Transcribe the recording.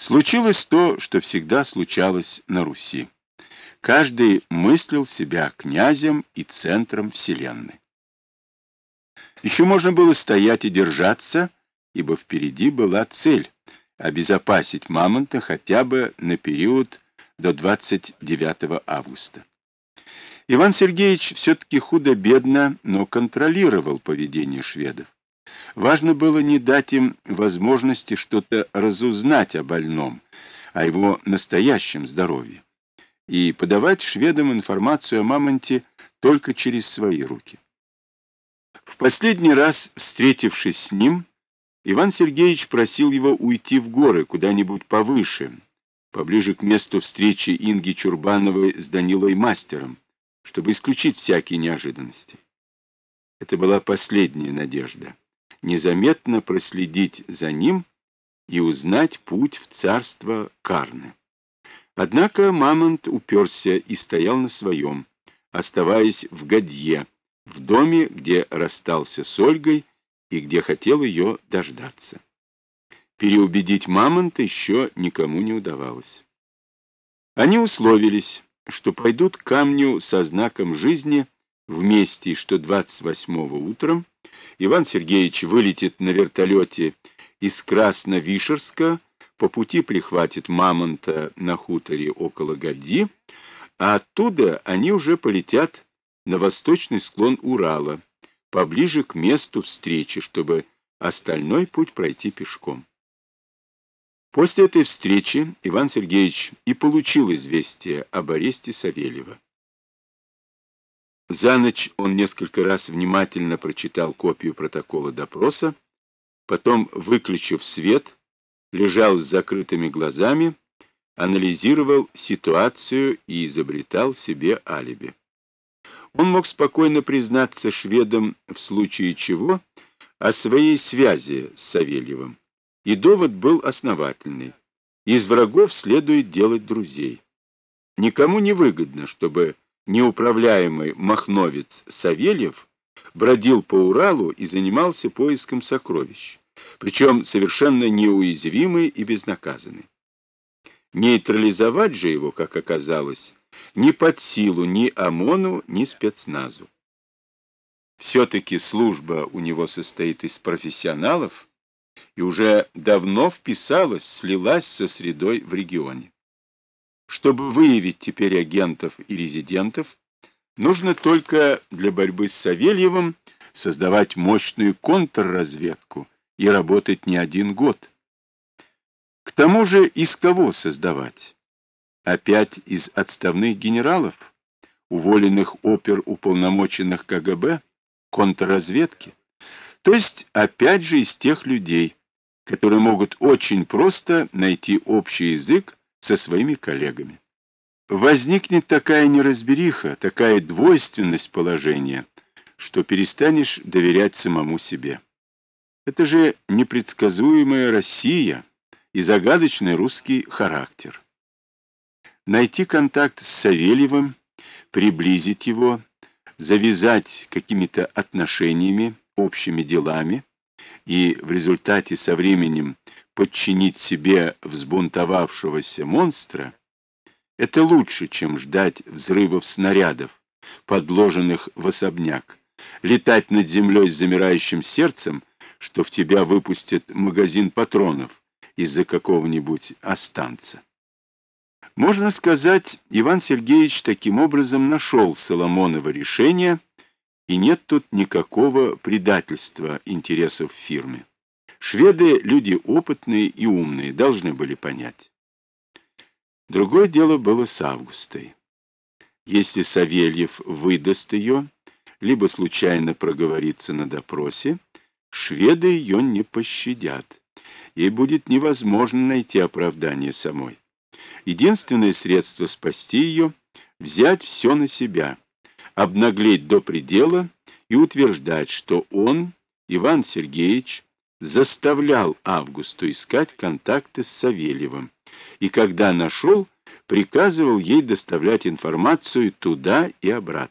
Случилось то, что всегда случалось на Руси. Каждый мыслил себя князем и центром вселенной. Еще можно было стоять и держаться, ибо впереди была цель — обезопасить мамонта хотя бы на период до 29 августа. Иван Сергеевич все-таки худо-бедно, но контролировал поведение шведов. Важно было не дать им возможности что-то разузнать о больном, о его настоящем здоровье, и подавать шведам информацию о мамонте только через свои руки. В последний раз, встретившись с ним, Иван Сергеевич просил его уйти в горы куда-нибудь повыше, поближе к месту встречи Инги Чурбановой с Данилой Мастером, чтобы исключить всякие неожиданности. Это была последняя надежда незаметно проследить за ним и узнать путь в царство Карны. Однако Мамонт уперся и стоял на своем, оставаясь в Гадье, в доме, где расстался с Ольгой и где хотел ее дождаться. Переубедить Мамонта еще никому не удавалось. Они условились, что пойдут к камню со знаком жизни вместе, что 28-го утром Иван Сергеевич вылетит на вертолете из Красновишерска, по пути прихватит мамонта на хуторе около Гади, а оттуда они уже полетят на восточный склон Урала, поближе к месту встречи, чтобы остальной путь пройти пешком. После этой встречи Иван Сергеевич и получил известие об аресте Савельева. За ночь он несколько раз внимательно прочитал копию протокола допроса, потом, выключив свет, лежал с закрытыми глазами, анализировал ситуацию и изобретал себе алиби. Он мог спокойно признаться шведам в случае чего о своей связи с Савельевым, и довод был основательный. Из врагов следует делать друзей. Никому не выгодно, чтобы неуправляемый махновец Савельев бродил по Уралу и занимался поиском сокровищ, причем совершенно неуязвимый и безнаказанный. Нейтрализовать же его, как оказалось, ни под силу ни ОМОНу, ни спецназу. Все-таки служба у него состоит из профессионалов и уже давно вписалась, слилась со средой в регионе. Чтобы выявить теперь агентов и резидентов, нужно только для борьбы с Савельевым создавать мощную контрразведку и работать не один год. К тому же из кого создавать? Опять из отставных генералов, уволенных опер уполномоченных КГБ, контрразведки? То есть опять же из тех людей, которые могут очень просто найти общий язык со своими коллегами. Возникнет такая неразбериха, такая двойственность положения, что перестанешь доверять самому себе. Это же непредсказуемая Россия и загадочный русский характер. Найти контакт с Савельевым, приблизить его, завязать какими-то отношениями, общими делами и в результате со временем подчинить себе взбунтовавшегося монстра, это лучше, чем ждать взрывов снарядов, подложенных в особняк, летать над землей с замирающим сердцем, что в тебя выпустят магазин патронов из-за какого-нибудь останца. Можно сказать, Иван Сергеевич таким образом нашел Соломонова решение, и нет тут никакого предательства интересов фирмы. Шведы — люди опытные и умные, должны были понять. Другое дело было с Августой. Если Савельев выдаст ее, либо случайно проговорится на допросе, шведы ее не пощадят. Ей будет невозможно найти оправдание самой. Единственное средство спасти ее — взять все на себя, обнаглеть до предела и утверждать, что он, Иван Сергеевич, заставлял Августу искать контакты с Савельевым, и когда нашел, приказывал ей доставлять информацию туда и обратно.